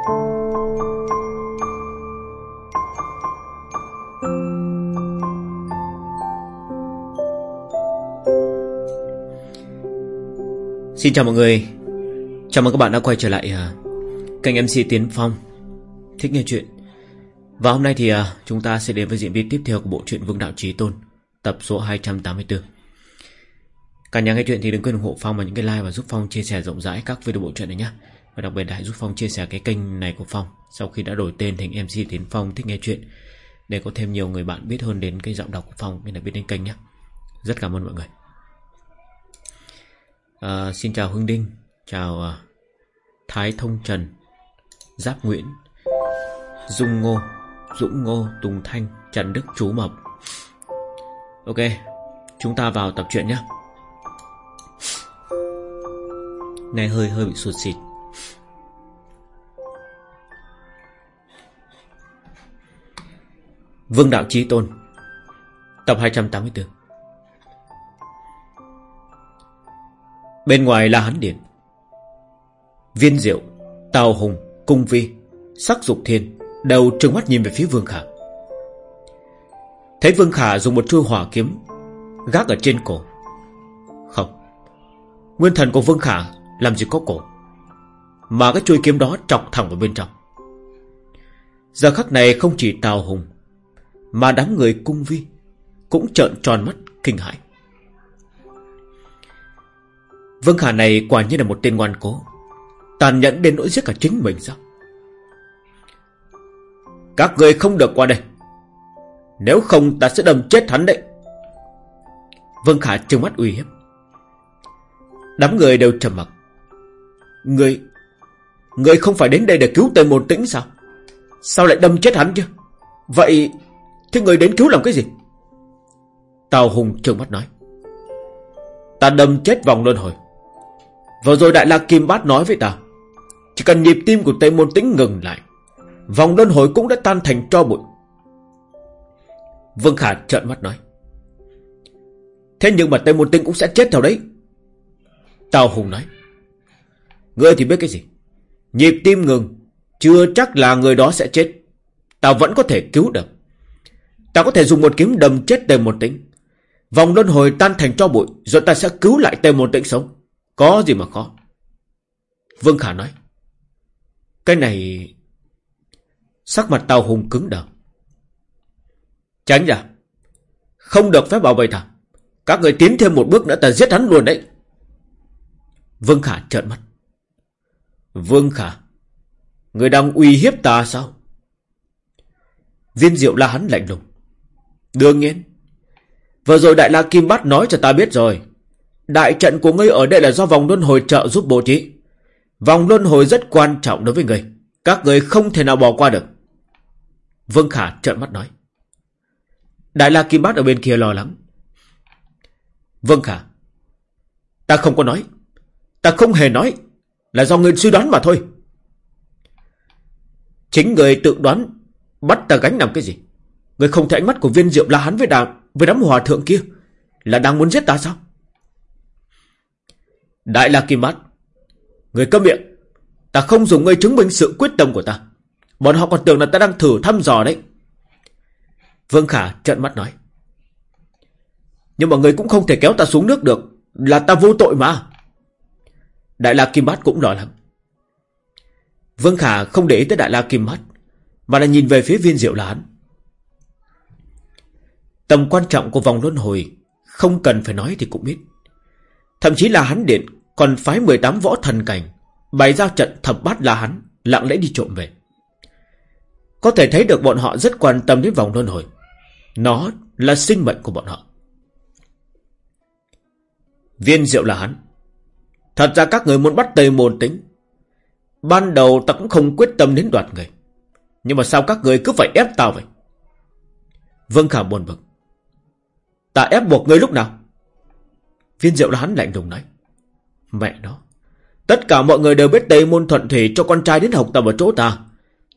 Xin chào mọi người. Chào mừng các bạn đã quay trở lại uh, kênh MC Tiến Phong. Thích nghe chuyện. Và hôm nay thì uh, chúng ta sẽ đến với diễn biến tiếp theo của bộ truyện Vương Đạo Trí Tôn Tập số 284 Cả nhà nghe chuyện thì đừng quên ủng hộ Phong bằng những cái like và giúp Phong chia sẻ rộng rãi các video bộ truyện này nhé và đặc biệt là hãy giúp Phong chia sẻ cái kênh này của Phong Sau khi đã đổi tên thành MC Tiến Phong Thích nghe chuyện Để có thêm nhiều người bạn biết hơn đến cái giọng đọc của Phong Nên là biết đến kênh nhé Rất cảm ơn mọi người À, xin chào Hưng Đinh, chào uh, Thái Thông Trần, Giáp Nguyễn, Dung Ngô, Dũng Ngô, Tùng Thanh, Trần Đức Chú Mập. Ok, chúng ta vào tập truyện nhé. Nghe hơi hơi bị sụt xịt. Vương Đạo trí Tôn. Tập 284 Bên ngoài là hắn điện. Viên diệu, Tào Hùng, Cung Vi, Sắc Dục Thiên Đều trừng mắt nhìn về phía Vương Khả. Thấy Vương Khả dùng một chuôi hỏa kiếm Gác ở trên cổ. Không, Nguyên thần của Vương Khả làm gì có cổ, Mà cái chuôi kiếm đó trọc thẳng vào bên trong. Giờ khắc này không chỉ Tào Hùng mà đám người cung vi Cũng trợn tròn mắt kinh hãi. Vương Khả này quả nhiên là một tên ngoan cố, Tàn nhẫn đến nỗi giết cả chính mình sao? Các người không được qua đây. Nếu không ta sẽ đâm chết hắn đấy. Vương Khả trừng mắt uy hiếp. Đám người đều trầm mặc. Người Người không phải đến đây để cứu tên môn tĩnh sao? Sao lại đâm chết hắn chứ? Vậy Thế người đến cứu làm cái gì? Tào Hùng trợn mắt nói. Ta đâm chết vòng luân hồi. Vừa rồi Đại La Kim Bát nói với ta, Chỉ cần nhịp tim của Tây Môn Tĩnh ngừng lại, Vòng luân hồi cũng đã tan thành tro bụi. Vương Khả trợn mắt nói. Thế nhưng mà Tây Môn Tĩnh cũng sẽ chết theo đấy. Tào Hùng nói. Ngươi thì biết cái gì? Nhịp tim ngừng, Chưa chắc là người đó sẽ chết. Tao vẫn có thể cứu được. Ta có thể dùng một kiếm đâm chết tề Môn Tĩnh Vòng luân hồi tan thành tro bụi, Rồi ta sẽ cứu lại tề Môn Tĩnh sống có gì mà khó. Vương Khả nói. Cái này... Sắc mặt Tào Hùng cứng đờ. Tránh ra. Không được phép bảo vệ thằng. Các người tiến thêm một bước nữa ta giết hắn luôn đấy. Vương Khả trợn mắt. Vương Khả. Người đang uy hiếp ta sao? Viên diệu la hắn lạnh lùng. Đương nhiên. Vừa rồi Đại La Kim Bát nói cho ta biết rồi. Đại trận của ngươi ở đây là do vòng luân hồi trợ giúp bố trí. Vòng luân hồi rất quan trọng đối với ngươi. Các ngươi không thể nào bỏ qua được. Vương Khả trợn mắt nói. Đại La Kim Bát ở bên kia lo lắng. Vương Khả. Ta không có nói. Ta không hề nói. Là do ngươi suy đoán mà thôi. Chính người tự đoán bắt ta gánh làm cái gì? Người không thấy ánh mắt của viên diệu là hắn với đám, với đám hòa thượng kia. Là đang muốn giết ta sao? Đại La Kim Bát Người câm miệng Ta không dùng ngươi chứng minh sự quyết tâm của ta Bọn họ còn tưởng là ta đang thử thăm dò đấy Vương Khả trợn mắt nói. Nhưng mà người cũng không thể kéo ta xuống nước được. Là ta vô tội mà. Đại La Kim Bát cũng lo lắng. Vương Khả không để ý tới Đại La Kim Bát. Mà là nhìn về phía viên diệu là hắn. Tầm quan trọng của vòng luân hồi, không cần phải nói thì cũng biết. Thậm chí là hắn điện còn phái 18 võ thần cảnh, bày ra trận thập bát là hắn, lặng lẽ đi trộm về. Có thể thấy được bọn họ rất quan tâm đến vòng luân hồi. Nó là sinh mệnh của bọn họ. Viên diệu là hắn. Thật ra các người muốn bắt Tây Môn Tính. Ban đầu ta cũng không quyết tâm đến đoạt người. Nhưng mà sao các người cứ phải ép tao vậy? Vương Khả buồn bực. Ta ép buộc ngươi lúc nào? Viên diệu là hắn lạnh lùng nói. Mẹ nó. Tất cả mọi người đều biết Tây Môn Thuận Thủy cho con trai đến học tập ở chỗ ta.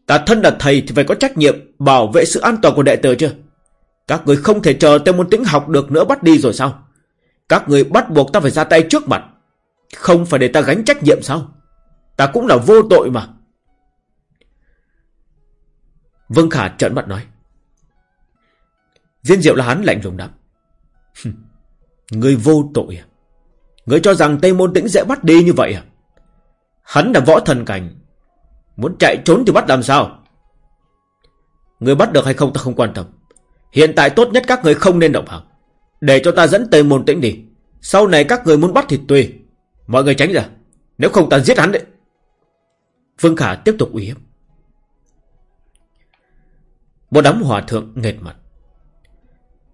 Ta thân là thầy thì phải có trách nhiệm bảo vệ sự an toàn của đệ tử chưa? Các người không thể chờ Tây Môn Tĩnh học được nữa bắt đi rồi sao? Các người bắt buộc ta phải ra tay trước mặt. Không phải để ta gánh trách nhiệm sao? Ta cũng là vô tội mà. Vương Khả trợn mắt nói. Viên diệu là hắn lạnh lùng đáp. Người vô tội à? Người cho rằng Tây Môn Tĩnh dễ bắt đi như vậy à? Hắn là võ thần cảnh. Muốn chạy trốn thì bắt làm sao? Người bắt được hay không ta không quan tâm. Hiện tại tốt nhất các người không nên động vào. Để cho ta dẫn Tây Môn Tĩnh đi. Sau này các người muốn bắt thì tùy. Mọi người tránh ra. Nếu không ta giết hắn đấy. Phương Khả tiếp tục uy hiếp. Một đám hòa thượng nghệt mặt.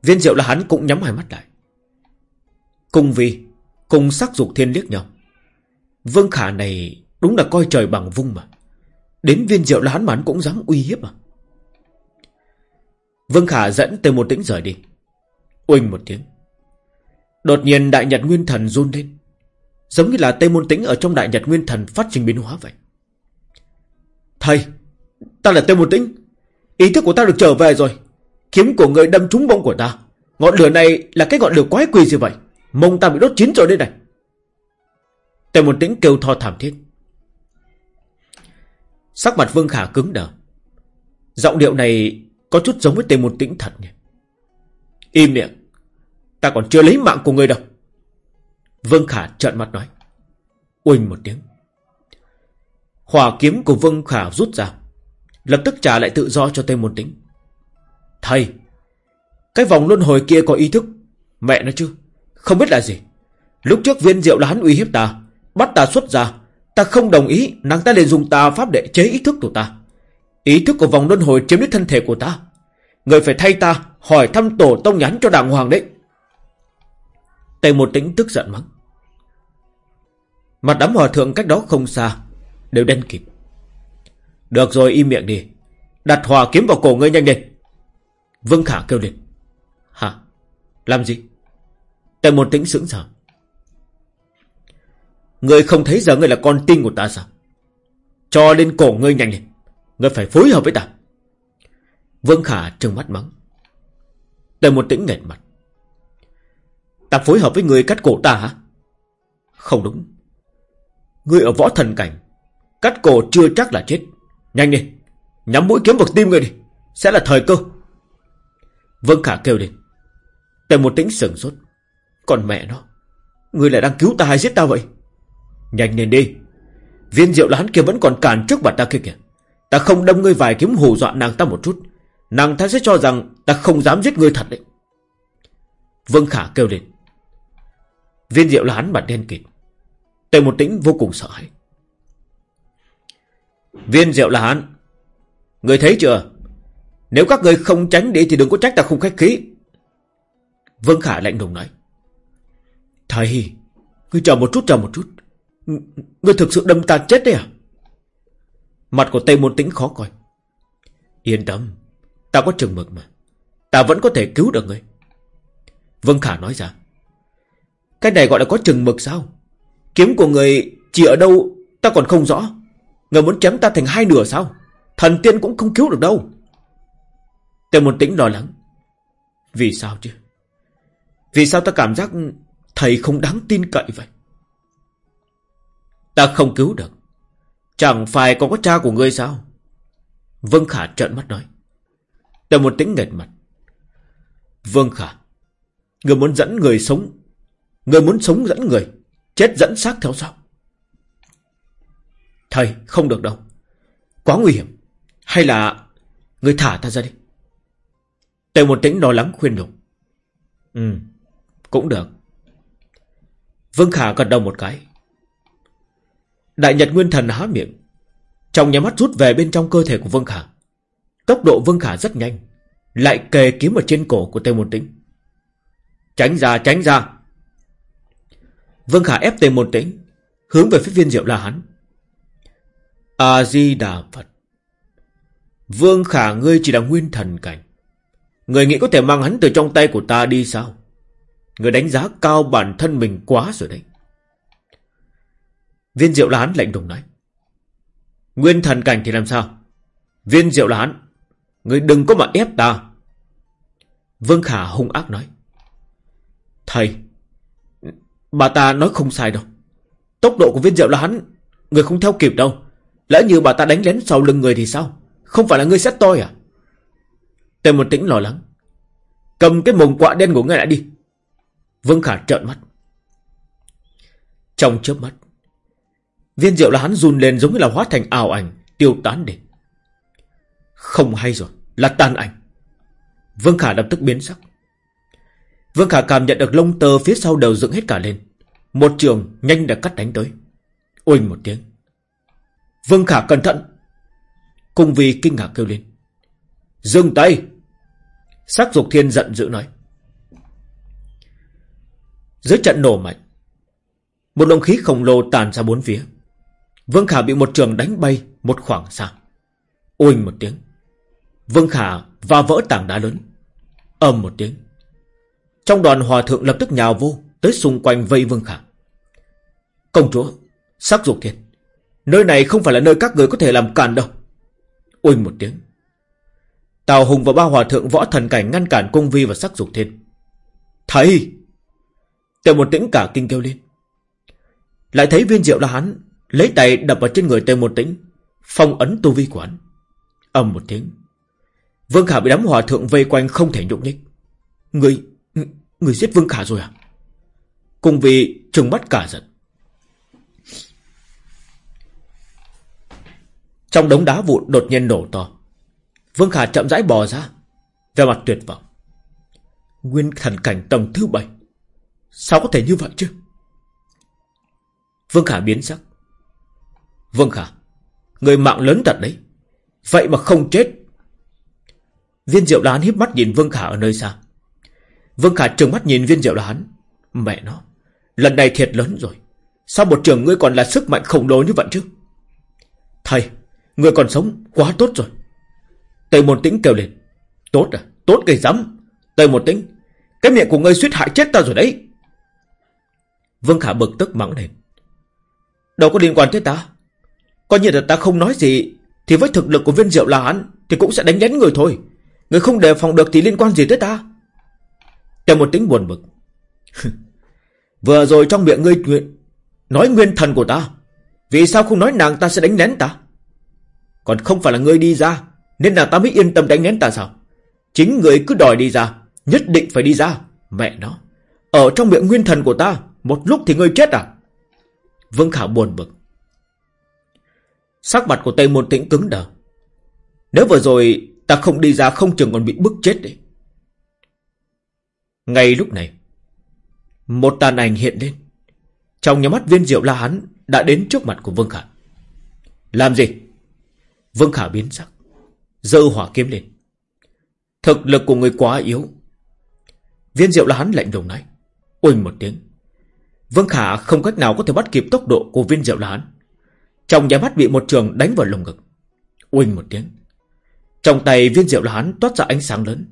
Viên diệu là hắn cũng nhắm hai mắt lại. Cùng vì, cùng sắc dục thiên liếc nhau. Vương Khả này đúng là coi trời bằng vung mà. Đến viên diệu là hắn mà hắn cũng dám uy hiếp à. Vương Khả dẫn từ một tĩnh rời đi. Uỳnh một tiếng. Đột nhiên Đại Nhật Nguyên Thần run lên. Giống như là Tây Môn Tĩnh ở trong Đại Nhật Nguyên Thần phát trình biến hóa vậy. Thầy, ta là Tây Môn Tĩnh. Ý thức của ta được trở về rồi. Kiếm của người đâm trúng bông của ta. Ngọn lửa này là cái ngọn lửa quái quỷ gì vậy? Mông ta bị đốt chín rồi đây này. Tề một tĩnh kêu thò thảm thiết. Sắc mặt Vương Khả cứng đờ. Giọng điệu này có chút giống với tề một tĩnh thật nhỉ. Im miệng. Ta còn chưa lấy mạng của người đâu. Vương Khả trợn mắt nói. Uỳnh một tiếng. Hỏa kiếm của Vương Khả rút ra. Lập tức trả lại tự do cho Tề Môn Tĩnh. Thầy, cái vòng luân hồi kia có ý thức. Mẹ nó chứ, không biết là gì. Lúc trước viên diệu là hắn uy hiếp ta, bắt ta xuất ra. Ta không đồng ý, nàng ta liền dùng tà pháp để chế ý thức của ta. Ý thức của vòng luân hồi chiếm lấy thân thể của ta. Người phải thay ta hỏi thăm tổ tông nhắn cho đàng hoàng đấy. Tề một tính tức giận mắng. Mặt đám hòa thượng cách đó không xa, đều đen kịp. Được rồi im miệng đi. Đặt hòa kiếm vào cổ ngươi nhanh lên. Vương Khả kêu lên. Hả? Làm gì? Tề một tĩnh sững sờ. Ngươi không thấy giờ ngươi là con tin của ta sao? Cho lên cổ ngươi nhanh lên. Ngươi phải phối hợp với ta. Vương Khả trừng mắt mắng. Tề một tĩnh nghẹt mặt. Ta phối hợp với ngươi cắt cổ ta hả? Không đúng. Ngươi ở võ thần cảnh. Cắt cổ chưa chắc là chết. Nhanh đi. Nhắm mũi kiếm vào tim ngươi đi. Sẽ là thời cơ. Vương Khả kêu lên. Tề một tính sừng sốt. Còn mẹ nó. Ngươi lại đang cứu ta hay giết ta vậy? Nhanh lên đi. Viên diệu là hắn kia vẫn còn cản trước mặt ta kia kìa. Ta không đâm ngươi vài kiếm hù dọa nàng ta một chút. Nàng ta sẽ cho rằng ta không dám giết ngươi thật đấy. Vương Khả kêu lên. Viên diệu là hắn mặt đen kịt. Tề một tĩnh vô cùng sợ hãi. Viên diệu là hắn. Người thấy chưa? Nếu các người không tránh đi thì đừng có trách ta không khách khí. Vương Khả lạnh lùng nói. Thầy, ngươi chờ một chút, chờ một chút. Ngươi thực sự đâm ta chết đấy à? Mặt của Tây Môn Tĩnh khó coi. Yên tâm, ta có chừng mực mà. Ta vẫn có thể cứu được ngươi. Vương Khả nói ra. Cái này gọi là có chừng mực sao? Kiếm của người chỉ ở đâu ta còn không rõ. Người muốn chém ta thành hai nửa sao? Thần tiên cũng không cứu được đâu. Tề Môn Tĩnh lo lắng. Vì sao chứ? Vì sao ta cảm giác thầy không đáng tin cậy vậy? Ta không cứu được. Chẳng phải còn có cha của ngươi sao? Vân Khả trợn mắt nói. Tề Môn Tĩnh nghệt mặt. Vương Khả Người muốn dẫn người sống Người muốn sống dẫn người, Chết dẫn xác theo sau Thầy, không được đâu Quá nguy hiểm Hay là Người thả ta ra đi Tề một tĩnh lo lắng khuyên nhủ Ừ. Cũng được. Vương Khả gật đầu một cái. Đại Nhật Nguyên Thần há miệng. Trong nhà mắt rút về bên trong cơ thể của Vương Khả. Tốc độ Vương Khả rất nhanh. Lại kề kiếm ở trên cổ của Tề Môn Tĩnh. Tránh ra tránh ra. Vương Khả ép Tề Môn Tĩnh Hướng về phía viên diệu la hắn A-di-đà Phật. Vương Khả ngươi chỉ là nguyên thần cảnh Người nghĩ có thể mang hắn từ trong tay của ta đi sao? Người đánh giá cao bản thân mình quá rồi đấy. Viên diệu là hắn lạnh lùng nói. Nguyên thần cảnh thì làm sao? Viên diệu là hắn Người đừng có mà ép ta. Vương Khả hung ác nói. Thầy, Bà ta nói không sai đâu. Tốc độ của viên diệu là hắn Người không theo kịp đâu. Lỡ như bà ta đánh lén sau lưng người thì sao? Không phải là người xét tôi à? Tề một tĩnh lo lắng Cầm cái mồm quạ đen của ngươi lại đi Vương Khả trợn mắt Trong chớp mắt, Viên rượu là hắn run lên giống như là hóa thành ảo ảnh, Tiêu tán đi Không hay rồi, Là tàn ảnh Vương Khả lập tức biến sắc Vương Khả cảm nhận được lông tơ phía sau đầu dựng hết cả lên. Một trường nhanh đã cắt đánh tới. Uỳnh một tiếng. Vương Khả cẩn thận. Cung vi kinh ngạc kêu lên. Dừng tay. Sắc dục thiên giận dữ nói. Dưới trận nổ mạnh. Một đồng khí khổng lồ tàn ra bốn phía. Vương Khả bị một trường đánh bay một khoảng xa. Oanh một tiếng. Vương Khả va vỡ tảng đá lớn. ầm một tiếng. Trong đoàn hòa thượng lập tức nhào vô Tới xung quanh vây Vương Khả Công chúa, Sắc dục thiên, Nơi này không phải là nơi các người có thể làm càn đâu Ôi một tiếng Tào Hùng và ba hòa thượng võ thần cảnh ngăn cản cung vi và sắc dục thiên Thầy Tề một tĩnh cả kinh kêu lên Lại thấy viên diệu là hắn, Lấy tay đập vào trên người tề một tĩnh, Phong ấn tu vi của hắn ầm một tiếng Vương Khả bị đám hòa thượng vây quanh không thể nhúc nhích Người Người giết Vương Khả rồi à? Cùng vì trừng mắt cả giận. Trong đống đá vụn đột nhiên nổ to. Vương Khả chậm rãi bò ra. Về mặt tuyệt vọng. Nguyên thần cảnh tầng thứ bảy. Sao có thể như vậy chứ? Vương Khả biến sắc. Vương Khả. Người mạng lớn thật đấy. Vậy mà không chết. Viên diệu đán hiếp mắt nhìn Vương Khả ở nơi xa. Vương Khả trừng mắt nhìn viên diệu Đán. Mẹ nó, lần này thiệt lớn rồi. Sao một trường ngươi còn là sức mạnh khổng lồ như vậy chứ? Thầy, ngươi còn sống quá tốt rồi. Tây Môn tĩnh kêu lên. Tốt à, tốt cây rắm. Tây Môn tĩnh, cái miệng của ngươi suýt hại chết ta rồi đấy. Vương Khả bực tức mắng lên. Đâu có liên quan tới ta. Coi như là ta không nói gì, thì với thực lực của viên diệu là hắn, thì cũng sẽ đánh đánh người thôi. Người không đề phòng được thì liên quan gì tới ta. Tây Môn Tĩnh buồn bực. Vừa rồi trong miệng ngươi nguyện Nói nguyên thần của ta Vì sao không nói nàng ta sẽ đánh nén ta Còn không phải là ngươi đi ra nên là ta mới yên tâm đánh nén ta sao Chính người cứ đòi đi ra Nhất định phải đi ra Mẹ nó Ở trong miệng nguyên thần của ta Một lúc thì ngươi chết à Vương Khả buồn bực Sắc mặt của Tây Môn Tĩnh cứng đờ Nếu vừa rồi ta không đi ra không chừng còn bị bức chết đấy ngay lúc này, một tàn ảnh hiện lên. Trong nhà mắt viên diệu la hắn đã đến trước mặt của Vương Khả. Làm gì? Vương Khả biến sắc. Dơ hỏa kiếm lên. Thực lực của người quá yếu. Viên diệu là hắn lạnh lùng nói. Oanh một tiếng. Vương Khả không cách nào có thể bắt kịp tốc độ của viên diệu là hắn. Trong nhà mắt bị một trường đánh vào lồng ngực. Oanh một tiếng. Trong tay viên diệu là hắn toát ra ánh sáng lớn.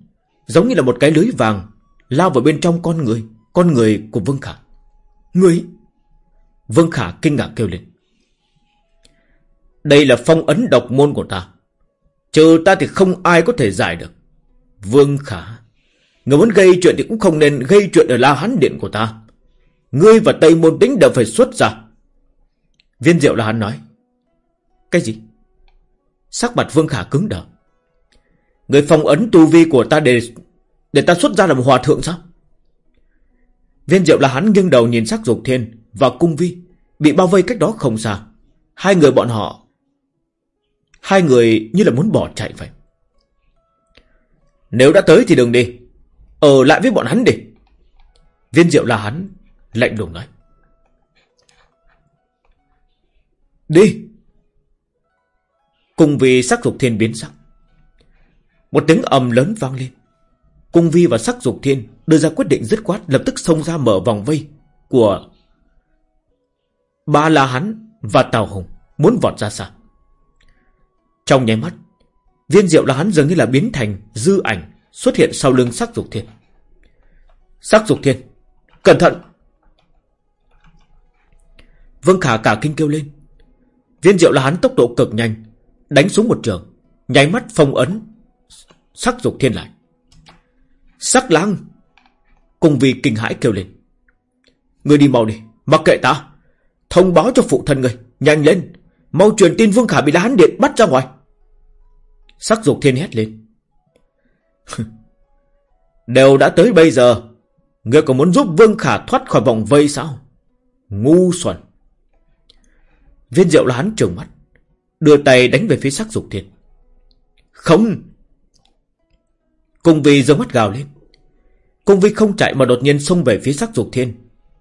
Giống như là một cái lưới vàng Lao vào bên trong con người Con người của Vương Khả Người Vương Khả kinh ngạc kêu lên Đây là phong ấn độc môn của ta Trừ ta thì không ai có thể giải được. Vương Khả, Người muốn gây chuyện thì cũng không nên gây chuyện ở La Hán Điện của ta. Ngươi và Tây Môn Tính đều phải xuất ra. Viên diệu La Hán nói, Cái gì? Sắc mặt Vương Khả cứng đờ. Người phong ấn tu vi của ta để Để ta xuất ra làm hòa thượng sao? Viên diệu La Hán nghiêng đầu nhìn sắc dục thiên Và cung vi, Bị bao vây cách đó không xa. Hai người bọn họ Hai người như là muốn bỏ chạy vậy. Nếu đã tới thì đừng đi. Ở lại với bọn hắn đi. Viên diệu là hắn, Lạnh lùng nói. Đi. Cùng vì sắc dục thiên biến sắc, Một tiếng ầm lớn vang lên. Cung vi và sắc dục thiên Đưa ra quyết định dứt khoát, Lập tức xông ra mở vòng vây Của Ba La Hắn và Tào Hùng Muốn vọt ra xa. Trong nháy mắt, Viên diệu La Hắn dường như là biến thành dư ảnh Xuất hiện sau lưng sắc dục thiên. Sắc dục thiên, Cẩn thận! Vương Khả cả kinh kêu lên. Viên diệu La Hắn tốc độ cực nhanh, Đánh xuống một trường, Nháy mắt phong ấn Sắc dục thiên lại. Sắc lang Cùng vì kinh hãi kêu lên. Người đi mau đi, Mặc kệ ta. Thông báo cho phụ thân người Nhanh lên. Mau truyền tin Vương Khả bị La Hán Điện bắt ra ngoài. Sắc dục thiên hét lên. Đều đã tới bây giờ Người còn muốn giúp Vương Khả thoát khỏi vòng vây sao? Ngu xuẩn. Viên diệu là hắn trừng mắt, Đưa tay đánh về phía sắc dục thiên. Không! Cung vi giơ mắt gào lên. Cung vi không chạy mà đột nhiên xông về phía sắc dục thiên,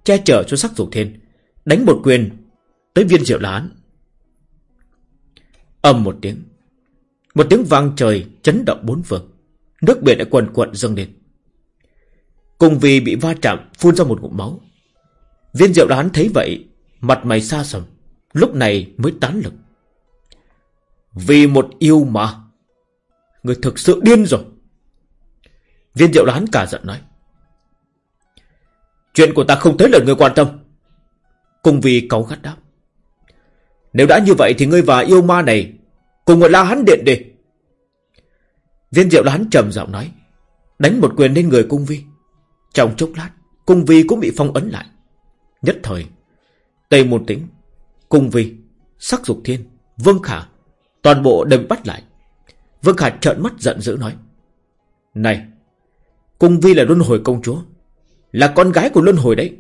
Che chở cho sắc dục thiên, Đánh một quyền Tới viên diệu lán. Âm một tiếng. Một tiếng vang trời chấn động bốn phương. Nước biển đã quần quận dâng lên. Cùng vì bị va chạm, Phun ra một ngụm máu. Viên diệu đoán thấy vậy, Mặt mày xa sầm, Lúc này mới tán lực. Vì một yêu mà, Người thực sự điên rồi. Viên diệu đoán cả giận nói. Chuyện của ta không tới lượt người quan tâm. Cùng vì cáu gắt đáp. Nếu đã như vậy thì ngươi và yêu ma này cùng ở la hắn điện đi. Viên diệu la Hán trầm giọng nói. Đánh một quyền lên người cung vi. Trong chốc lát, cung vi cũng bị phong ấn lại. Nhất thời, Tây Môn Tĩnh, cung vi, sắc dục thiên, Vương Khả, toàn bộ đều bắt lại. Vương Khả trợn mắt giận dữ nói. Này, cung vi là luân hồi công chúa. Là con gái của luân hồi đấy.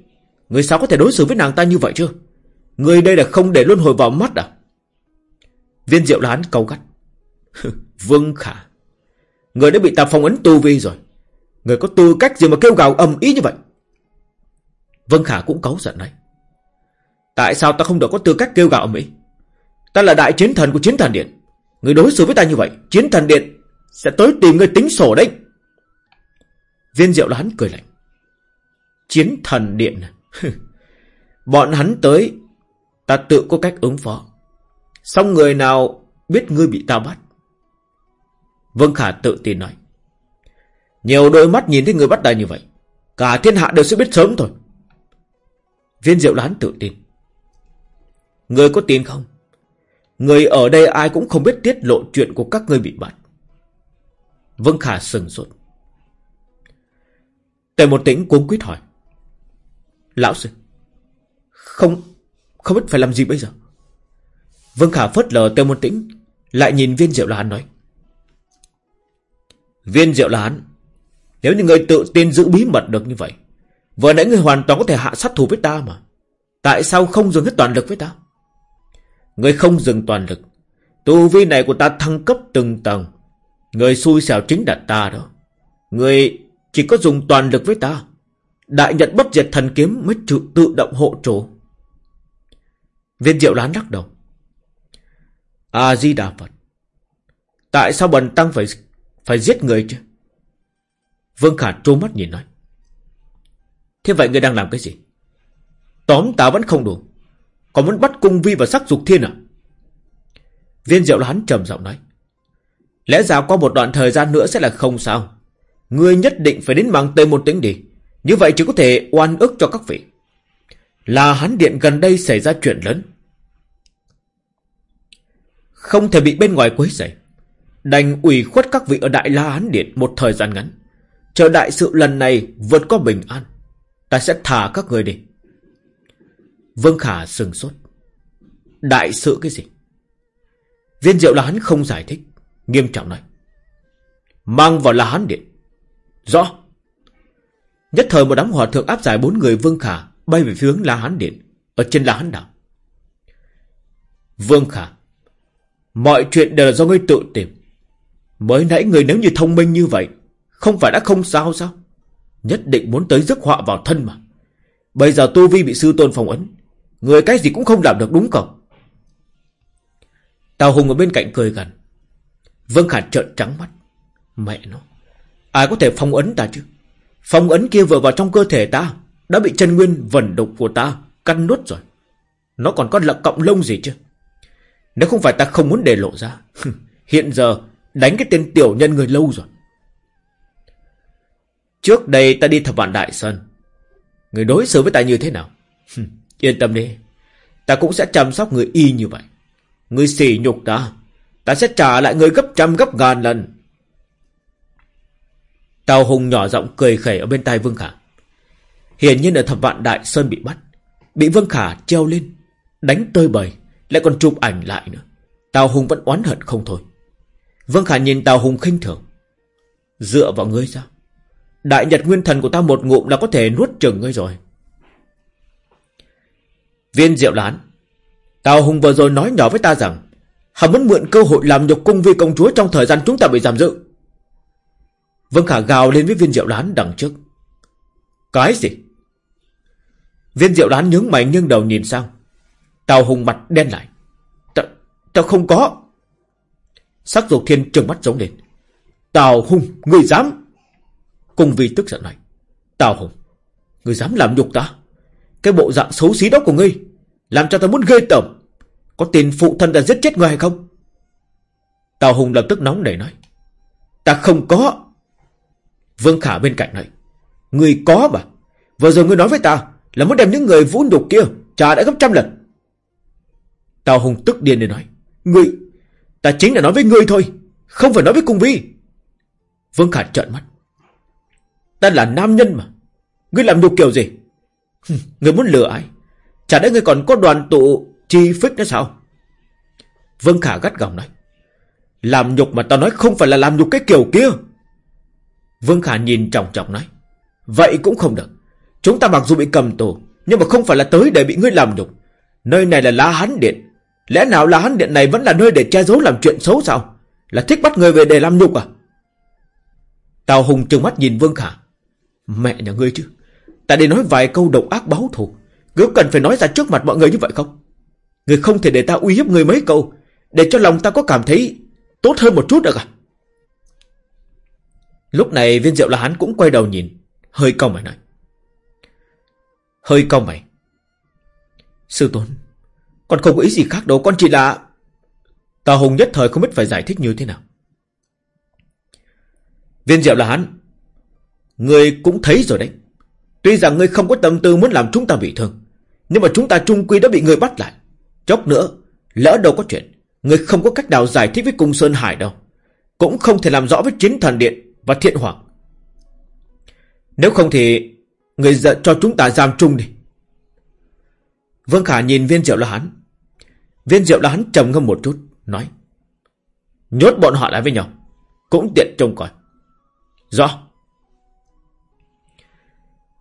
Người sao có thể đối xử với nàng ta như vậy chứ Người đây là không để luân hồi vào mắt à Viên diệu lán câu gắt. Vương khả. Người đã bị ta phong ấn tu vi rồi. Người có tư cách gì mà kêu gào ầm ý như vậy? Vương khả cũng cáu giận đấy Tại sao ta không được có tư cách kêu gào ầm ý? Ta là đại chiến thần của chiến thần điện. Người đối xử với ta như vậy, Chiến thần điện sẽ tới tìm người tính sổ đấy. Viên diệu lán cười lạnh. Chiến thần điện à? Bọn hắn tới, Ta tự có cách ứng phó. Xong người nào biết ngươi bị ta bắt? Vương Khả tự tin nói. Nhiều đôi mắt nhìn thấy người bắt ta như vậy, Cả thiên hạ đều sẽ biết sớm thôi. Viên diệu lán tự tin. Người có tin không? Người ở đây ai cũng không biết tiết lộ chuyện của các ngươi bị bắt. Vương Khả sừng sốt. Tề một tĩnh cuống quýt hỏi. Lão sư, Không Không biết phải làm gì bây giờ? Vương Khả phớt lờ tiêu Môn Tĩnh Lại nhìn viên diệu là hắn nói. Viên diệu là hắn Nếu như người tự tin giữ bí mật được như vậy Vừa nãy người hoàn toàn có thể hạ sát thủ với ta mà Tại sao không dừng hết toàn lực với ta? Người không dừng toàn lực Tu vi này của ta thăng cấp từng tầng Người xui xẻo chính là ta đó. Người chỉ có dùng toàn lực với ta Đại nhật bất diệt thần kiếm mới tự, động hộ trổ Viên diệu lán lắc đầu. A-di-đà Phật. Tại sao bần tăng phải phải giết người chứ? Vương Khả trố mắt nhìn nói. Thế vậy ngươi đang làm cái gì? Tóm ta vẫn không đủ. Còn muốn bắt cung vi và sắc dục thiên à? Viên diệu lán trầm giọng nói. Lẽ ra qua một đoạn thời gian nữa sẽ là không sao. Ngươi nhất định phải đến mang tên một tính đi. Như vậy chỉ có thể oan ức cho các vị. Là hắn điện gần đây xảy ra chuyện lớn. Không thể bị bên ngoài quấy rầy. Đành ủy khuất các vị ở Đại La Hán Điện một thời gian ngắn. Chờ đại sự lần này vượt qua bình an. Ta sẽ thả các người đi. Vương Khả sừng sốt. Đại sự cái gì? Viên diệu La Hán không giải thích. Nghiêm trọng nói. Mang vào La Hán Điện. Rõ. Nhất thời một đám hòa thượng áp giải bốn người Vương Khả Bay về phía hướng La Hán Điện, Ở trên La Hán Đảo Vương Khả Mọi chuyện đều là do ngươi tự tìm. Mới nãy người nếu như thông minh như vậy, Không phải đã không sao sao? Nhất định muốn tới rước họa vào thân mà. Bây giờ Tu Vi bị sư tôn phong ấn, Người cái gì cũng không làm được đúng không? Tào Hùng ở bên cạnh cười gần. Vương Khả trợn trắng mắt. Mẹ nó, Ai có thể phong ấn ta chứ? Phong ấn kia vừa vào trong cơ thể ta, Đã bị chân nguyên vẩn độc của ta Căn nuốt rồi. Nó còn có lợn cộng lông gì chứ? Nếu không phải ta không muốn để lộ ra, Hiện giờ đánh cái tên tiểu nhân người lâu rồi. Trước đây ta đi thập vạn đại sơn. Người đối xử với ta như thế nào? Yên tâm đi, Ta cũng sẽ chăm sóc người y như vậy. Người xỉ nhục ta Ta sẽ trả lại người gấp trăm gấp ngàn lần. Tào Hùng nhỏ giọng cười khẩy ở bên tai Vương Khả. Hiển nhiên ở thập vạn đại sơn bị bắt, Bị Vương Khả treo lên, Đánh tơi bời. Lại còn chụp ảnh lại nữa. Tào Hùng vẫn oán hận không thôi. Vương Khả nhìn Tào Hùng khinh thường. Dựa vào ngươi sao? Đại nhật nguyên thần của ta một ngụm là có thể nuốt chừng ngươi rồi. Viên diệu lán, Tào Hùng vừa rồi nói nhỏ với ta rằng, Hắn muốn mượn cơ hội làm nhục cung vi công chúa Trong thời gian chúng ta bị giảm giữ. Vương Khả gào lên với viên diệu lán đằng trước. Cái gì? Viên diệu lán nhướng mày nghiêng đầu nhìn sang. Tào Hùng mặt đen lại. Ta, ta không có. Sắc dục thiên trừng mắt giống lên. Tào Hùng, người dám? Cung vi tức giận nói Tào Hùng, người dám làm nhục ta? Cái bộ dạng xấu xí đó của ngươi Làm cho ta muốn ghê tởm. Có tiền phụ thân đã giết chết người hay không? Tào Hùng lập tức nóng nảy nói. Ta không có. Vương Khả bên cạnh này. Người có mà. Vừa rồi ngươi nói với ta Là muốn đem những người vũ nhục kia Trả đã gấp trăm lần. Tào Hùng tức điên để nói, Ngươi, Ta chính là nói với ngươi thôi, Không phải nói với cung vi. Vương Khả trợn mắt. Ta là nam nhân mà, Ngươi làm nhục kiểu gì? Ngươi muốn lừa ai? Chả lẽ ngươi còn có đoàn tụ chi phích nữa sao? Vương Khả gắt gỏng nói, Làm nhục mà tao nói không phải là làm nhục cái kiểu kia. Vương Khả nhìn trọng trọng nói, Vậy cũng không được. Chúng ta mặc dù bị cầm tù, Nhưng mà không phải là tới để bị ngươi làm nhục. Nơi này là lá hán điện Lẽ nào là hắn điện này vẫn là nơi để che giấu làm chuyện xấu sao? Là thích bắt người về để làm nhục à? Tào Hùng trừng mắt nhìn Vương Khả. Mẹ nhà ngươi chứ, Ta để nói vài câu độc ác báo thù. Ngươi cần phải nói ra trước mặt mọi người như vậy không? Ngươi không thể để ta uy hiếp người mấy câu, Để cho lòng ta có cảm thấy Tốt hơn một chút được à? Lúc này viên diệu là hắn cũng quay đầu nhìn. Hơi cong mày nói. Hơi cong mày. Sư tôn con không có ý gì khác đâu, Con chỉ là Tào Hùng nhất thời không biết phải giải thích như thế nào. Viên diệu là hắn. Người cũng thấy rồi đấy. Tuy rằng ngươi không có tâm tư muốn làm chúng ta bị thương, Nhưng mà chúng ta trung quy đã bị người bắt lại. Chốc nữa, Lỡ đâu có chuyện Người không có cách nào giải thích với cung Sơn Hải đâu. Cũng không thể làm rõ với chiến thần điện và thiện hoàng. Nếu không thì người giận cho chúng ta giam chung đi. Vương Khả nhìn viên diệu la hán. Viên diệu la hán trầm ngâm một chút, nói. Nhốt bọn họ lại với nhau. Cũng tiện trông coi. Rõ.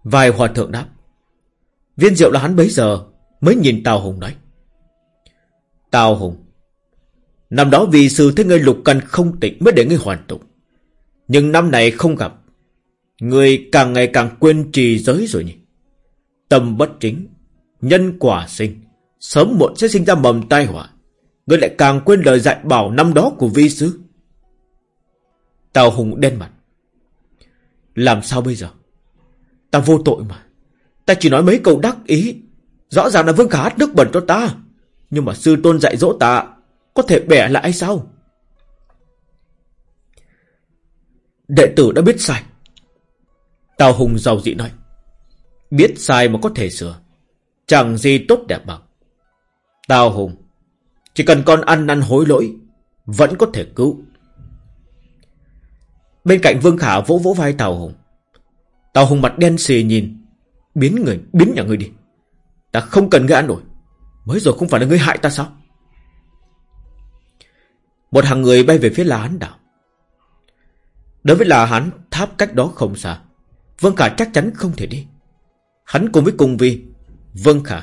Vài hòa thượng đáp. Viên diệu là hắn bấy giờ mới nhìn Tào Hùng nói. Tào Hùng. Năm đó vì sư thế ngươi lục căn không tịnh mới để ngươi hoàn tục Nhưng năm này không gặp Người càng ngày càng quên trì giới rồi nhỉ Tâm bất chính Nhân quả sinh. Sớm muộn sẽ sinh ra mầm tai họa. Người lại càng quên lời dạy bảo năm đó của vi sư. Tào Hùng đen mặt. Làm sao bây giờ? Ta vô tội mà. Ta chỉ nói mấy câu đắc ý. Rõ ràng là Vương Khả hát nước bẩn cho ta. Nhưng mà sư tôn dạy dỗ ta, Có thể bẻ lại sao? Đệ tử đã biết sai. Tào Hùng giàu dị nói. Biết sai mà có thể sửa. Chẳng gì tốt đẹp bằng. Tào Hùng. Chỉ cần con ăn năn hối lỗi. Vẫn có thể cứu. Bên cạnh Vương Khả vỗ vỗ vai Tào Hùng. Tào Hùng mặt đen xì nhìn. Biến người, biến nhà người đi. Ta không cần ngươi ăn nổi. Mới rồi không phải là ngươi hại ta sao? Một hàng người bay về phía La Hán đảo. Đối với là hắn tháp cách đó không xa. Vương Khả chắc chắn không thể đi Hắn cùng với cùng vi vâng Khả,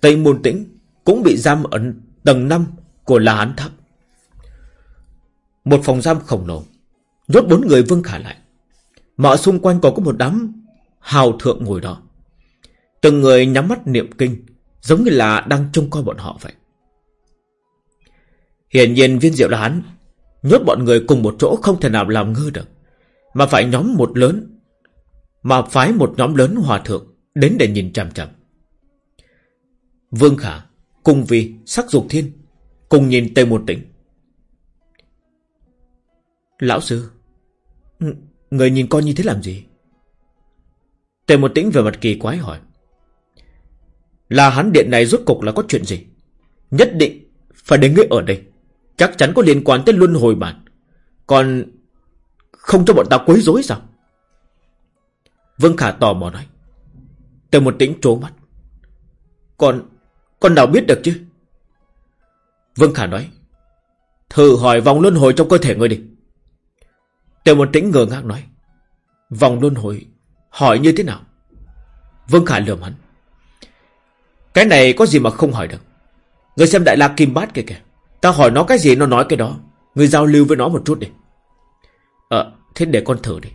Tây Môn Tĩnh Cũng bị giam ở tầng 5 của La Hán Tháp. Một phòng giam khổng lồ, Nhốt bốn người Vương Khả lại. Mà ở xung quanh còn có một đám Hào thượng ngồi đó. Từng người nhắm mắt niệm kinh, Giống như là đang trông coi bọn họ vậy. Hiển nhiên viên diệu là hắn Nhốt bọn người cùng một chỗ không thể nào làm ngơ được, Mà phải nhóm một lớn, Mà phái một nhóm lớn hòa thượng Đến để nhìn chằm chằm. Vương Khả Cùng vì sắc dục thiên Cùng nhìn Tây Môn Tĩnh Lão sư Người nhìn con như thế làm gì? Tề một tĩnh về mặt kỳ quái hỏi. Là hắn điện này rốt cục là có chuyện gì? Nhất định Phải đến ngươi ở đây. Chắc chắn có liên quan tới luân hồi bản. Còn Không cho bọn ta quấy rối sao? Vương Khả tò mò nói. Tề một tĩnh trố mắt. Còn con nào biết được chứ? Vương Khả nói, Thử hỏi vòng luân hồi trong cơ thể ngươi đi. Tề một tĩnh ngờ ngác nói, Vòng luân hồi Hỏi như thế nào? Vương Khả lườm hắn, Cái này có gì mà không hỏi được? Người xem đại la kim bát kìa kìa, Ta hỏi nó cái gì, nó nói cái đó Người giao lưu với nó một chút đi. Ờ thế để con thử đi.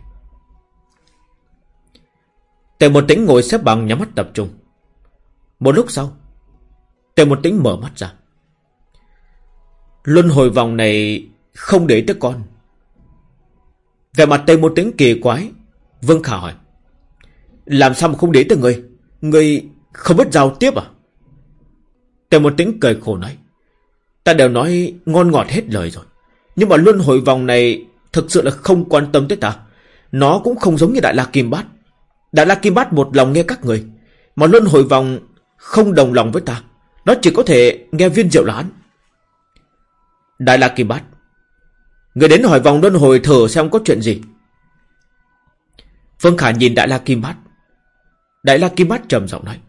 Tề một tĩnh ngồi xếp bằng nhắm mắt tập trung. Một lúc sau Tề một tĩnh mở mắt ra. Luân hồi vòng này Không để tới con. Về mặt Tề một tĩnh kỳ quái, Vương Khả hỏi, làm sao mà không để tới người? Người không biết giao tiếp à? Tề một tính cười khổ nói, Ta đều nói ngon ngọt hết lời rồi, Nhưng mà luân hồi vòng này Thực sự là không quan tâm tới ta. Nó cũng không giống như Đại La Kim Bát. Đại La Kim Bát một lòng nghe các người, Mà luân hồi vòng không đồng lòng với ta. Nó chỉ có thể nghe viên diệu là Đại La Kim Bát, Người đến hỏi vòng luân hồi thở xem có chuyện gì Phương Khả nhìn Đại La Kim Bát Đại La Kim Bát trầm giọng nói.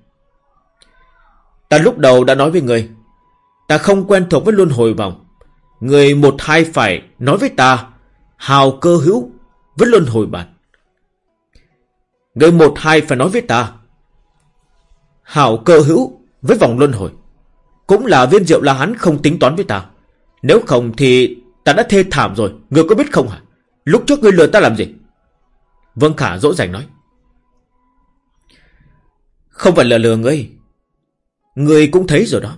Ta lúc đầu đã nói với người. Ta không quen thuộc với luân hồi vòng. Người một hai phải nói với ta. Hào cơ hữu với luân hồi bản. Người một hai phải nói với ta. Hào cơ hữu với vòng luân hồi. Cũng là viên diệu là hắn không tính toán với ta. Nếu không thì ta đã thê thảm rồi. Người có biết không hả? Lúc trước ngươi lừa ta làm gì? Vương Khả dỗ dành nói. Không phải là lừa ngươi. Ngươi cũng thấy rồi đó.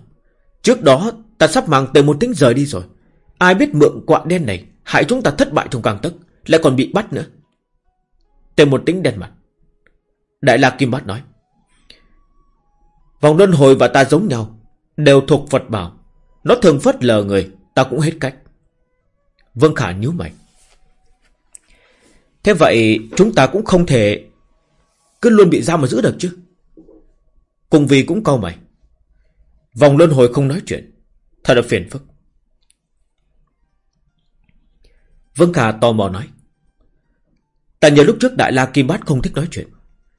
Trước đó ta sắp mang tới một tính rời đi rồi. Ai biết mượn quạ đen này hại chúng ta thất bại trong càng tức lại còn bị bắt nữa. Tề một tính đen mặt. Đại La Kim Bát nói. Vòng luân hồi và ta giống nhau. Đều thuộc Phật bảo. Nó thường phất lờ người. Ta cũng hết cách. Vương Khả nhíu mày. Thế vậy chúng ta cũng không thể cứ luôn bị giam mà giữ được chứ. Cùng vì cũng cau mày. Vòng luân hồi không nói chuyện. Thật là phiền phức. Vương Khả tò mò nói. Ta nhớ lúc trước Đại La Kim Bát không thích nói chuyện.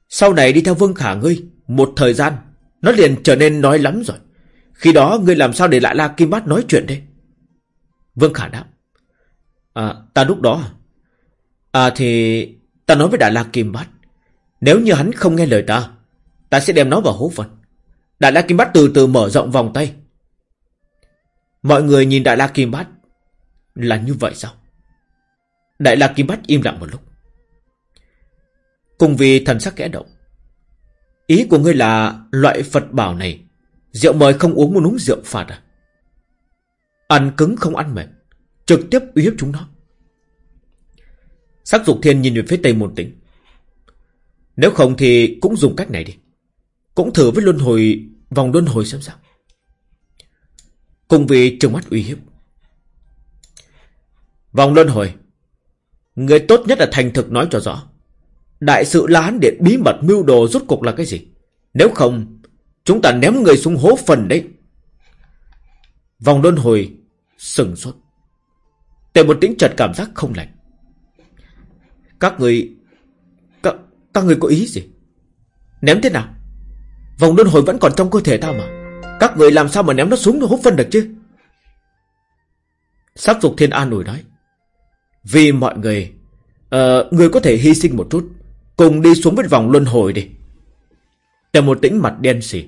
Sau này đi theo Vương Khả ngươi, một thời gian, nó liền trở nên nói lắm rồi. Khi đó ngươi làm sao để Đại La Kim Bát nói chuyện đây? Vương Khả đáp. À, ta lúc đó à? À thì ta nói với Đại La Kim Bát. Nếu như hắn không nghe lời ta, Ta sẽ đem nó vào hố phần. Đại La Kim Bát từ từ mở rộng vòng tay Mọi người nhìn Đại La Kim Bát Là như vậy sao Đại La Kim Bát im lặng một lúc Cùng vì thần sắc kẽ động Ý của ngươi là Loại Phật bảo này Rượu mời không uống muốn uống rượu phạt à? Ăn cứng không ăn mệt, Trực tiếp uy hiếp chúng nó. Sắc dục thiên nhìn về phía tây môn tỉnh Nếu không thì cũng dùng cách này đi. Cũng thử với luân hồi, Vòng luân hồi xem sao. Cùng vì trừng mắt uy hiếp. Vòng luân hồi. Người tốt nhất là thành thực nói cho rõ. Đại sự lán Điện bí mật mưu đồ rút cục là cái gì? Nếu không Chúng ta ném người xuống hố phần đấy. Vòng luân hồi Sừng sốt. Tề một tĩnh chợt cảm giác không lành. Các người Các, các người có ý gì? Ném thế nào? Vòng luân hồi vẫn còn trong cơ thể ta mà. Các người làm sao mà ném nó xuống hút phân được chứ? Sắc dục thiên an ủi nói. Vì mọi người uh, Người có thể hy sinh một chút Cùng đi xuống với vòng luân hồi đi. Tề một tĩnh mặt đen xỉ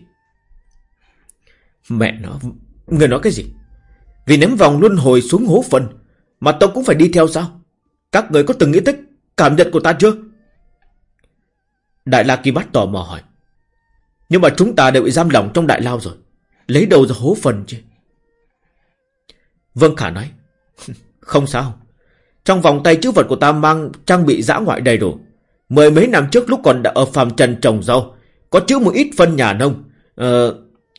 Mẹ nó Người nói cái gì? Vì ném vòng luân hồi xuống hố phân Mà tao cũng phải đi theo sao? Các người có từng nghĩ tích cảm nhận của ta chưa? Đại La Kỳ Bát tò mò hỏi. Nhưng mà chúng ta đều bị giam lỏng trong đại lao rồi. Lấy đầu ra hố phần chứ? Vâng Khả nói. Không sao. Trong vòng tay chữ vật của ta mang trang bị giã ngoại đầy đủ. Mười mấy năm trước lúc còn đã ở phàm trần trồng rau Có chữ một ít phân nhà nông. Ờ,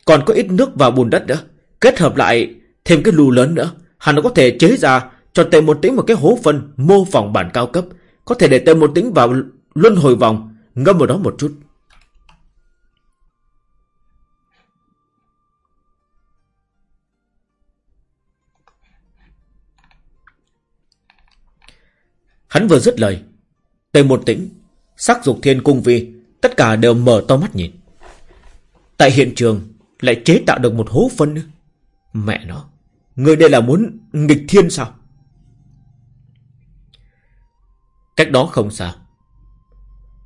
còn có ít nước và bùn đất nữa. Kết hợp lại thêm cái lù lớn nữa. Hắn có thể chế ra cho tề một tính một cái hố phân mô phỏng bản cao cấp. Có thể để tề một tính vào luân hồi vòng, Ngâm vào đó một chút. Hắn vừa dứt lời Tề một tĩnh Sắc dục thiên cung vi, Tất cả đều mở to mắt nhìn. Tại hiện trường lại chế tạo được một hố phân nữa. Mẹ nó, Người đây là muốn nghịch thiên sao? Cách đó không xa,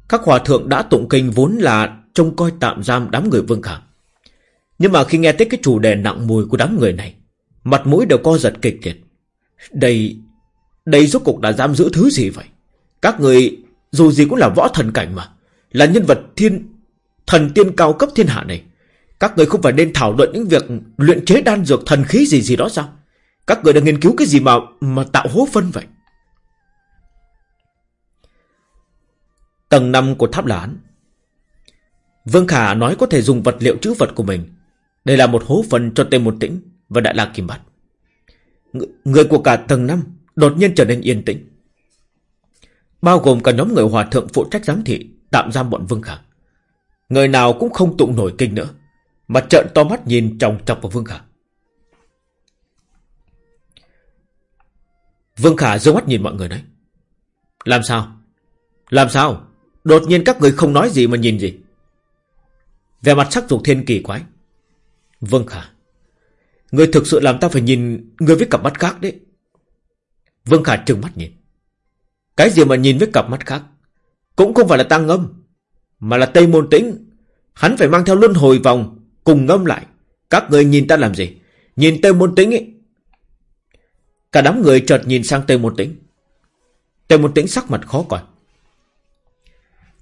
Các hòa thượng đã tụng kinh vốn là Trông coi tạm giam đám người vương khả. Nhưng mà khi nghe tới cái chủ đề nặng mùi của đám người này, Mặt mũi đều co giật kịch liệt. Đây Đây rốt cục đã giam giữ thứ gì vậy? Các người, dù gì cũng là võ thần cảnh mà, Là nhân vật thiên, Thần tiên cao cấp thiên hạ này. Các người không phải nên thảo luận những việc Luyện chế đan dược thần khí gì gì đó sao? Các người đang nghiên cứu cái gì mà Mà tạo hố phân vậy? Tầng 5 của tháp lán. Vương Khả nói có thể dùng vật liệu chữ vật của mình. Đây là một hố phân cho tên một tĩnh Và đại la kim bát. Người của cả tầng 5 Đột nhiên trở nên yên tĩnh. Bao gồm cả nhóm người hòa thượng phụ trách giám thị, Tạm giam bọn Vương Khả. Người nào cũng không tụng nổi kinh nữa. Mà trợn to mắt nhìn trọng chọc vào Vương Khả. Vương Khả dương mắt nhìn mọi người đấy Làm sao? Làm sao? Đột nhiên các người không nói gì mà nhìn gì? Về mặt sắc dục thiên kỳ quái. Vương Khả, Người thực sự làm ta phải nhìn Người với cặp mắt khác đấy. Vương Khả trừng mắt nhìn. Cái gì mà nhìn với cặp mắt khác? Cũng không phải là tăng ngâm Mà là Tây Môn Tĩnh. Hắn phải mang theo luân hồi vòng Cùng ngâm lại. Các người nhìn ta làm gì? Nhìn Tây Môn Tĩnh ấy. Cả đám người chợt nhìn sang Tây Môn Tĩnh. Tây Môn Tĩnh sắc mặt khó coi.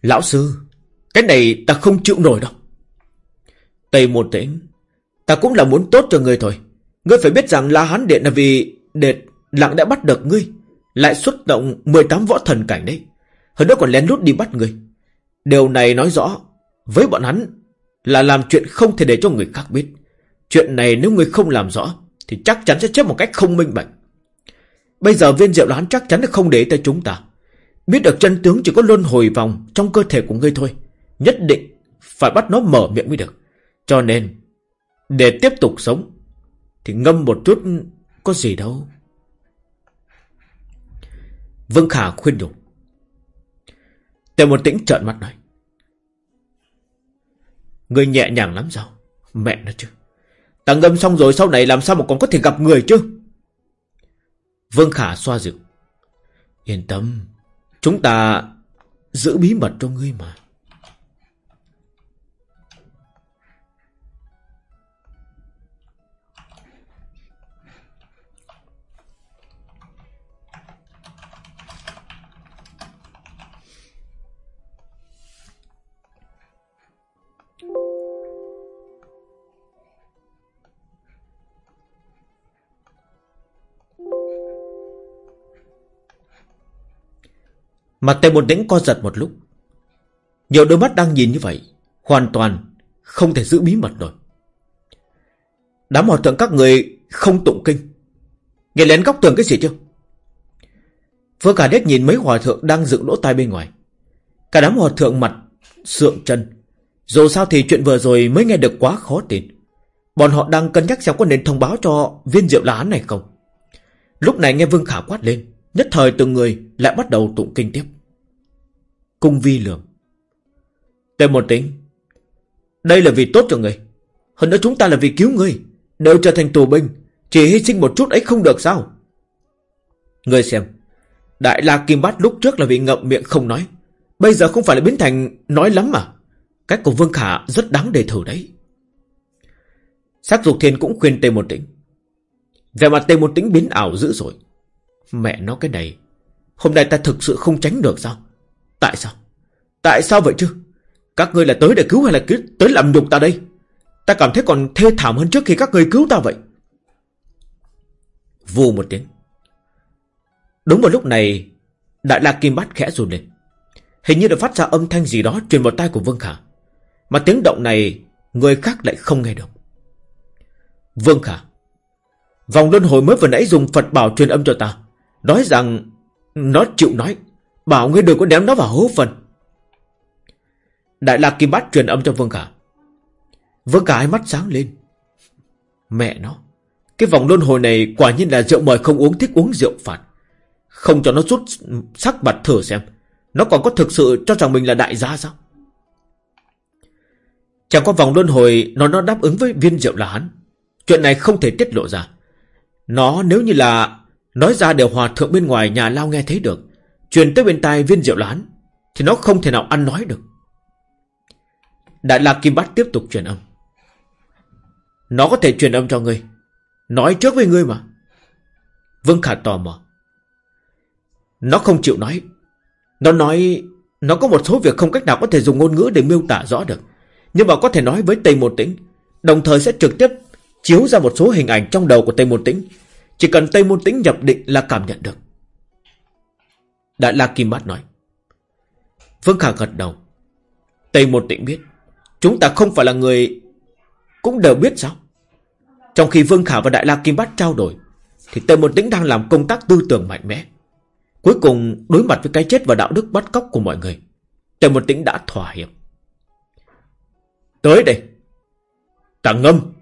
Lão sư, Cái này ta không chịu nổi đâu. Tây Môn Tĩnh, Ta cũng là muốn tốt cho người thôi. Ngươi phải biết rằng La Hán Điện là vì Đệt lặng đã bắt được ngươi, lại xuất động 18 võ thần cảnh đấy. Hơn nữa còn lén lút đi bắt người Điều này nói rõ, Với bọn hắn là làm chuyện không thể để cho người khác biết. Chuyện này nếu người không làm rõ, Thì chắc chắn sẽ chết một cách không minh bạch. Bây giờ viên diệu đoán chắc chắn là không để tới chúng ta. Biết được chân tướng chỉ có luân hồi vòng Trong cơ thể của ngươi thôi. Nhất định phải bắt nó mở miệng mới được. Cho nên, Để tiếp tục sống, Thì ngâm một chút Có gì đâu. Vương Khả khuyên nhủ. Tề một tĩnh trợn mắt nói. Người nhẹ nhàng lắm sao? Mẹ nó chứ. Ta ngâm xong rồi sau này làm sao mà còn có thể gặp người chứ? Vương Khả xoa dịu. Yên tâm. Chúng ta giữ bí mật cho ngươi mà. Mặt tề một đĩnh co giật một lúc. Nhiều đôi mắt đang nhìn như vậy, Hoàn toàn không thể giữ bí mật rồi Đám hòa thượng các người không tụng kinh. Nghe lén góc tường cái gì chưa? Vừa cả đét nhìn mấy hòa thượng đang dựng lỗ tai bên ngoài. Cả đám hòa thượng mặt Sượng chân Dù sao thì chuyện vừa rồi mới nghe được quá khó tin. Bọn họ đang cân nhắc xem có nên thông báo cho viên diệu lá này không. Lúc này nghe Vương Khả quát lên. Nhất thời từng người lại bắt đầu tụng kinh tiếp. Cung vi lượng. tề một tính. Đây là vì tốt cho người. Hơn nữa chúng ta là vì cứu người. Đều trở thành tù binh. Chỉ hy sinh một chút ấy không được sao? Người xem. Đại La Kim Bát lúc trước là vì ngậm miệng không nói. Bây giờ không phải là biến thành nói lắm mà. Cách của Vương Khả rất đáng để thử đấy. Sắc dục thiên cũng khuyên Tề Một Tĩnh. Về mặt Tề Một Tĩnh biến ảo dữ rồi. Mẹ nó cái này. Hôm nay ta thực sự không tránh được sao? Tại sao? Tại sao vậy chứ? Các ngươi là tới để cứu hay là tới làm nhục ta đây? Ta cảm thấy còn thê thảm hơn trước khi các ngươi cứu ta vậy. Vù một tiếng. Đúng vào lúc này, Đại La Kim Bát khẽ run lên. Hình như đã phát ra âm thanh gì đó truyền vào tai của Vương Khả. Mà tiếng động này, người khác lại không nghe được. Vương Khả. Vòng luân hồi mới vừa nãy dùng Phật bảo truyền âm cho ta. Nói rằng, nó chịu nói. Bảo ngươi đừng có ném nó vào hố phần. Đại La Kim Bát truyền âm cho Vương Khả. Vương Khả mắt sáng lên. Mẹ nó. Cái vòng luân hồi này quả nhiên là rượu mời không uống thích uống rượu phạt. Không cho nó rút sắc mặt thử xem. Nó còn có thực sự cho rằng mình là đại gia sao? Chẳng có vòng luân hồi nó nó đáp ứng với viên rượu là hắn. Chuyện này không thể tiết lộ ra. Nó nếu như là nói ra đều hòa thượng bên ngoài nhà lao nghe thấy được. Truyền tới bên tai viên diệu là hắn. Thì nó không thể nào ăn nói được. Đại lạc Kim Bát tiếp tục truyền âm. Nó có thể truyền âm cho ngươi. Nói trước với ngươi mà. Vương Khả tò mò. Nó không chịu nói. Nó nói... Nó có một số việc không cách nào có thể dùng ngôn ngữ để miêu tả rõ được. Nhưng mà có thể nói với Tây Môn Tĩnh. Đồng thời sẽ trực tiếp chiếu ra một số hình ảnh trong đầu của Tây Môn Tĩnh. Chỉ cần Tây Môn Tĩnh nhập định là cảm nhận được. Đại La Kim Bát nói. Vương Khả gật đầu. Tây Môn Tĩnh biết. Chúng ta không phải là người... Cũng đều biết sao? Trong khi Vương Khả và Đại La Kim Bát trao đổi, thì tây môn Tĩnh đang làm công tác tư tưởng mạnh mẽ. Cuối cùng đối mặt với cái chết và đạo đức bắt cóc của mọi người, tây môn Tĩnh đã thỏa hiệp. Tới đây! Tàng ngâm!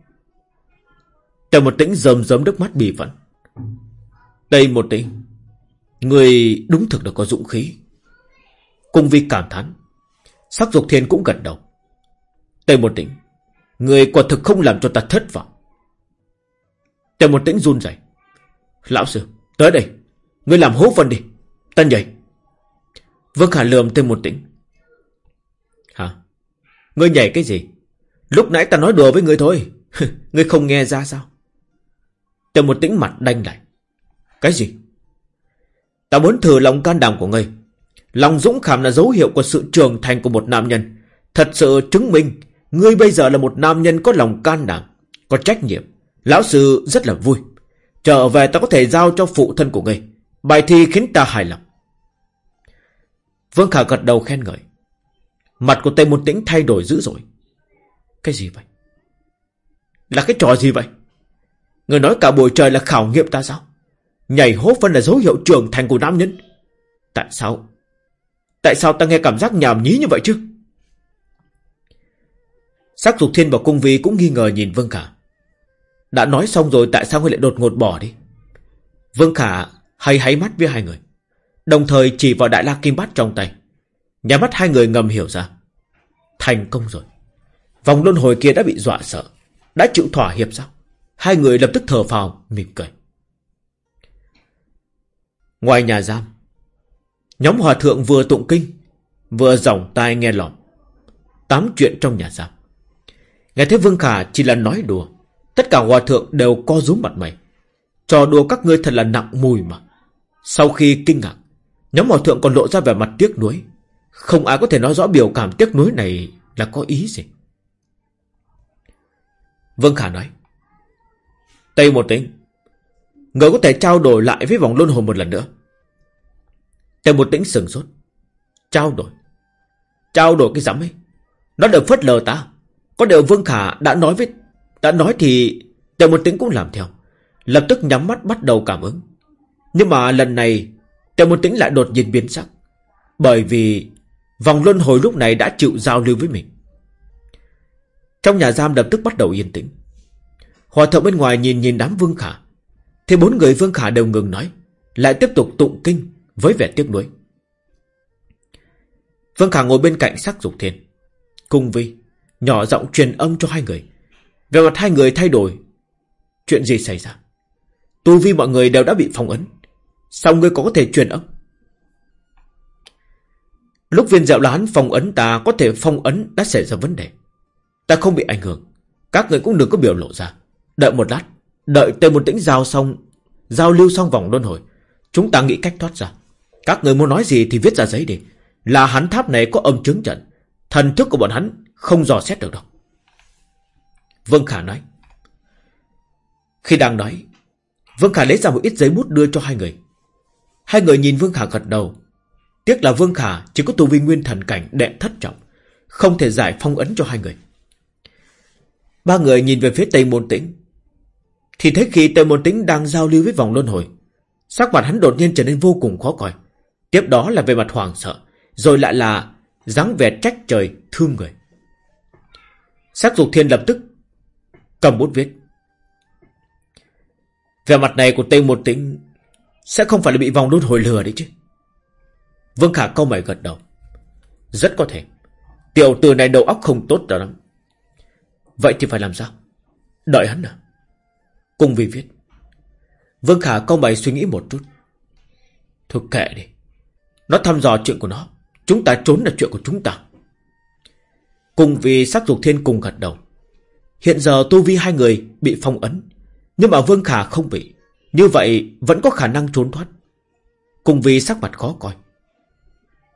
tây môn Tĩnh rơm rớm nước mắt bì phận. Tề Một Tĩnh, người đúng thực là có dũng khí. Cung vi cảm thán. Sắc dục thiên cũng gật đầu. Tề Một Tĩnh, người quả thực không làm cho ta thất vọng. Tề một tĩnh run rẩy. Lão sư, tới đây. Ngươi làm hố phân đi. Ta nhảy. Vương Khả lườm Tề một tĩnh. Hả? Ngươi nhảy cái gì? Lúc nãy ta nói đùa với người thôi. ngươi không nghe ra sao? Tề một tĩnh mặt đanh lại. Cái gì? Ta muốn thử lòng can đảm của ngươi. Lòng dũng cảm là dấu hiệu của sự trưởng thành của một nam nhân. Thật sự chứng minh ngươi bây giờ là một nam nhân có lòng can đảm, có trách nhiệm, Lão sư rất là vui. Trở về ta có thể giao cho phụ thân của ngươi. Bài thi khiến ta hài lòng. Vương Khả gật đầu khen ngợi. Mặt của Tây Môn Tĩnh thay đổi dữ dội. Cái gì vậy? Là cái trò gì vậy? Người nói cả buổi trời là khảo nghiệm ta sao? Nhảy hố phân là dấu hiệu trưởng thành của nam nhân. Tại sao? Tại sao ta nghe cảm giác nhàm nhí như vậy chứ? Sắc dục thiên và cung vi cũng nghi ngờ nhìn Vương Khả. Đã nói xong rồi, tại sao ngươi lại đột ngột bỏ đi Vương Khả hay háy mắt với hai người, Đồng thời chỉ vào đại la kim bát trong tay Nhà mắt hai người ngầm hiểu ra Thành công rồi Vòng luân hồi kia đã bị dọa sợ, Đã chịu thỏa hiệp sao Hai người lập tức thở phào, mỉm cười Ngoài nhà giam Nhóm hòa thượng vừa tụng kinh Vừa dòng tai nghe lỏng Tám chuyện trong nhà giam Nghe thấy Vương Khả chỉ là nói đùa Tất cả hòa thượng đều co rúm mặt mày. Trò đùa các ngươi thật là nặng mùi mà. Sau khi kinh ngạc, nhóm hòa thượng còn lộ ra vẻ mặt tiếc nuối. Không ai có thể nói rõ biểu cảm tiếc nuối này là có ý gì. Vương Khả nói. Tây một tính. Người có thể trao đổi lại với vòng luân hồi một lần nữa. Tề một tĩnh sừng sốt. Trao đổi. Trao đổi cái giám ấy. Nó được phất lờ ta. Có điều Vương Khả đã nói với, đã nói thì Tề một tĩnh cũng làm theo Lập tức nhắm mắt bắt đầu cảm ứng Nhưng mà lần này, Tề một tĩnh lại đột nhiên biến sắc Bởi vì Vòng luân hồi lúc này đã chịu giao lưu với mình Trong nhà giam lập tức bắt đầu yên tĩnh Hòa thượng bên ngoài nhìn nhìn đám Vương Khả thì bốn người Vương Khả đều ngừng nói, Lại tiếp tục tụng kinh Với vẻ tiếc nuối. Vương Khả ngồi bên cạnh sắc dục thiên Cung vi, Nhỏ giọng truyền âm cho hai người. Về mặt hai người thay đổi, Chuyện gì xảy ra? Tu vi mọi người đều đã bị phong ấn, Sao ngươi có thể truyền âm? Lúc viên dạo đoán phong ấn ta, Có thể phong ấn đã xảy ra vấn đề. Ta không bị ảnh hưởng, Các người cũng đừng có biểu lộ ra, Đợi một lát. Đợi tề một tĩnh giao xong, Giao lưu xong vòng luân hồi, Chúng ta nghĩ cách thoát ra. Các người muốn nói gì thì viết ra giấy đi. Là hắn tháp này có âm chứng trận, Thần thức của bọn hắn không dò xét được đâu. Vương Khả nói. Khi đang nói, Vương Khả lấy ra một ít giấy bút đưa cho hai người. Hai người nhìn Vương Khả gật đầu. Tiếc là Vương Khả chỉ có tu vi nguyên thần cảnh đệ thất trọng, Không thể giải phong ấn cho hai người. Ba người nhìn về phía Tây Môn Tĩnh. Thì thấy khi Tề Môn Tính đang giao lưu với vòng luân hồi, Sắc mặt hắn đột nhiên trở nên vô cùng khó coi. Tiếp đó là về mặt hoàng sợ, Rồi lại là dáng vẻ trách trời, thương người. Sắc dục thiên lập tức Cầm bút viết. Về mặt này của Tây Môn Tính Sẽ không phải là bị vòng luân hồi lừa đấy chứ. Vương Khả câu mày gật đầu. Rất có thể. Tiểu tử này đầu óc không tốt lắm. Vậy thì phải làm sao? Đợi hắn à? Cùng vì viết. Vương Khả câu mày suy nghĩ một chút. Thôi kệ đi. Nó thăm dò chuyện của nó. Chúng ta trốn là chuyện của chúng ta. Cùng vì sắc dục thiên cùng gật đầu. Hiện giờ tu vi hai người bị phong ấn. Nhưng mà Vương Khả không bị. Như vậy vẫn có khả năng trốn thoát. Cùng vì sắc mặt khó coi.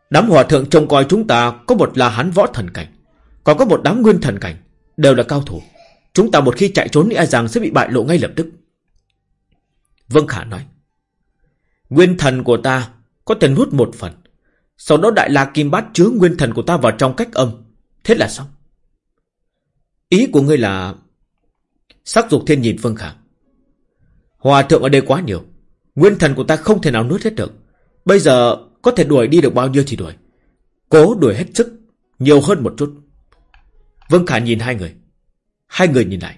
Đám hòa thượng trông coi chúng ta Có một là hắn võ thần cảnh, Còn có một đám nguyên thần cảnh Đều là cao thủ. Chúng ta một khi chạy trốn e rằng sẽ bị bại lộ ngay lập tức. Vương Khả nói, Nguyên thần của ta Có thể nuốt một phần, Sau đó đại la kim bát chứa nguyên thần của ta vào trong cách âm. Thế là xong. Ý của ngươi là, Sắc dục thiên nhìn Vương Khả. Hòa thượng ở đây quá nhiều, Nguyên thần của ta không thể nào nuốt hết được. Bây giờ có thể đuổi đi được bao nhiêu thì đuổi. Cố đuổi hết sức, Nhiều hơn một chút. Vương Khả nhìn hai người. Hai người nhìn lại.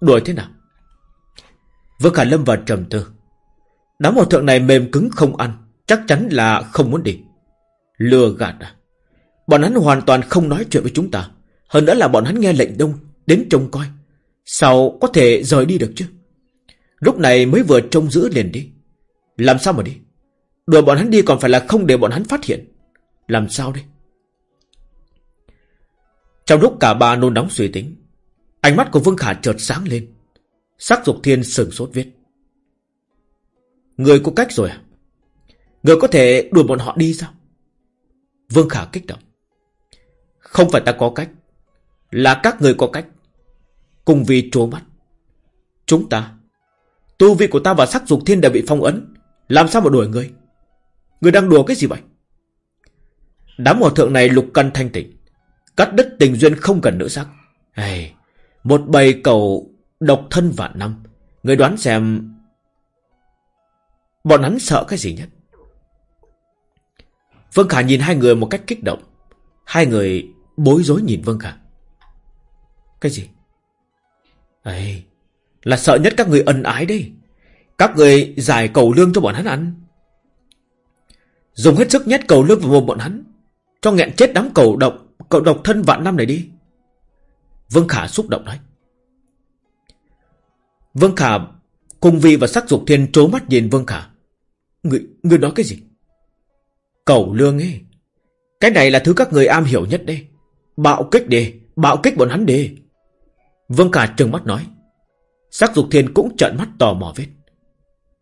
Đuổi thế nào? Vương Khả lâm vào trầm tư, Đám hòa thượng này mềm cứng không ăn, Chắc chắn là không muốn đi. Lừa gạt à? Bọn hắn hoàn toàn không nói chuyện với chúng ta. Hơn nữa là bọn hắn nghe lệnh đông, Đến trông coi. Sao có thể rời đi được chứ? Lúc này mới vừa trông giữ liền đi. Làm sao mà đi? Đuổi bọn hắn đi còn phải là không để bọn hắn phát hiện. Làm sao đây? Trong lúc cả ba nôn nóng suy tính Ánh mắt của Vương Khả chợt sáng lên. Sắc dục thiên sừng sốt viết. Người có cách rồi à? Người có thể đuổi bọn họ đi sao? Vương Khả kích động. Không phải ta có cách Là các người có cách. Cùng vì trố mắt. Chúng ta Tu vi của ta và sắc dục thiên đều bị phong ấn. Làm sao mà đuổi người? Người đang đùa cái gì vậy? Đám hòa thượng này lục căn thanh tịnh Cắt đứt tình duyên không cần nữ sắc. Hey, một bầy cầu Độc thân vạn năm. Người đoán xem Bọn hắn sợ cái gì nhất? Vương Khả nhìn hai người một cách kích động. Hai người bối rối nhìn Vương Khả. Cái gì? Ấy Là sợ nhất các người ân ái đây Các người giải cầu lương cho bọn hắn ăn. Dùng hết sức nhét cầu lương vào mồm bọn hắn. Cho nghẹn chết đám cầu độc Cầu độc thân vạn năm này đi. Vương Khả xúc động nói. Vương Khả Cùng Vi và sắc dục thiên trố mắt nhìn Vương Khả. Người, người nói cái gì? Cầu lương ấy. Cái này là thứ các người am hiểu nhất đây Bạo kích đi Bạo kích bọn hắn đi Vương Khả trừng mắt nói. Sắc dục thiên cũng trợn mắt tò mò vết.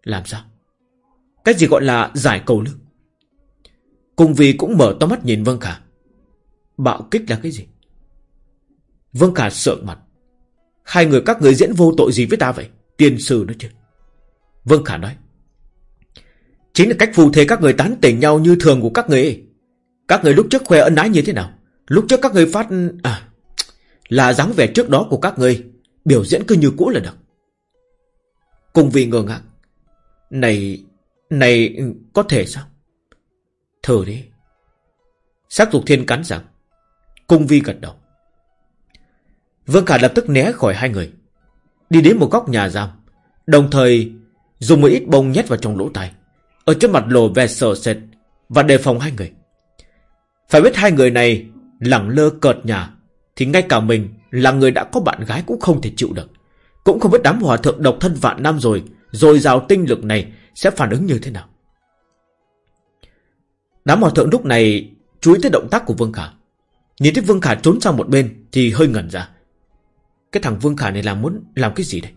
Làm sao? Cái gì gọi là giải cầu lương? Cùng vì cũng mở to mắt nhìn Vương Khả. Bạo kích là cái gì? Vương Khả sợ mặt. Hai người các người diễn vô tội gì với ta vậy? Tiên sư nói chứ. Vương Khả nói. Chính là cách phù thế các người tán tỉnh nhau như thường của các người Các người lúc trước khoe ân ái như thế nào? Lúc trước các người phát À Là dáng vẻ trước đó của các người, Biểu diễn cứ như cũ là được. Cùng vì ngờ ngác Này Này có thể sao? Thử đi. Sắc dục thiên cắn rằng Cung vi gật đầu. Vương Khả lập tức né khỏi hai người. Đi đến một góc nhà giam, Đồng thời dùng một ít bông nhét vào trong lỗ tai. Ở trước mặt lộ vẻ sợ sệt Và đề phòng hai người. Phải biết hai người này Lẳng lơ cợt nhà Thì ngay cả mình là người đã có bạn gái Cũng không thể chịu được. Cũng không biết đám hòa thượng độc thân vạn năm rồi Rồi rào tinh lực này sẽ phản ứng như thế nào. Đám hòa thượng lúc này chú ý tới động tác của Vương Khả. Nhìn thấy Vương Khả trốn sang một bên thì hơi ngẩn ra. Cái thằng Vương Khả này làm muốn làm cái gì đây?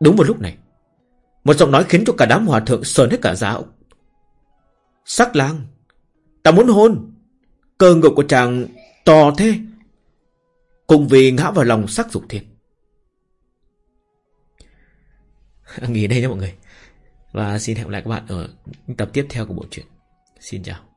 Đúng vào lúc này, một giọng nói khiến cho cả đám hòa thượng sờn hết cả giáo Sắc lang, ta muốn hôn. Cơ ngực của chàng to thế. Cùng vì ngã vào lòng sắc dục thiên. Nghỉ đây nhé mọi người. Và xin hẹn gặp lại các bạn ở tập tiếp theo của bộ truyện. Xin chào.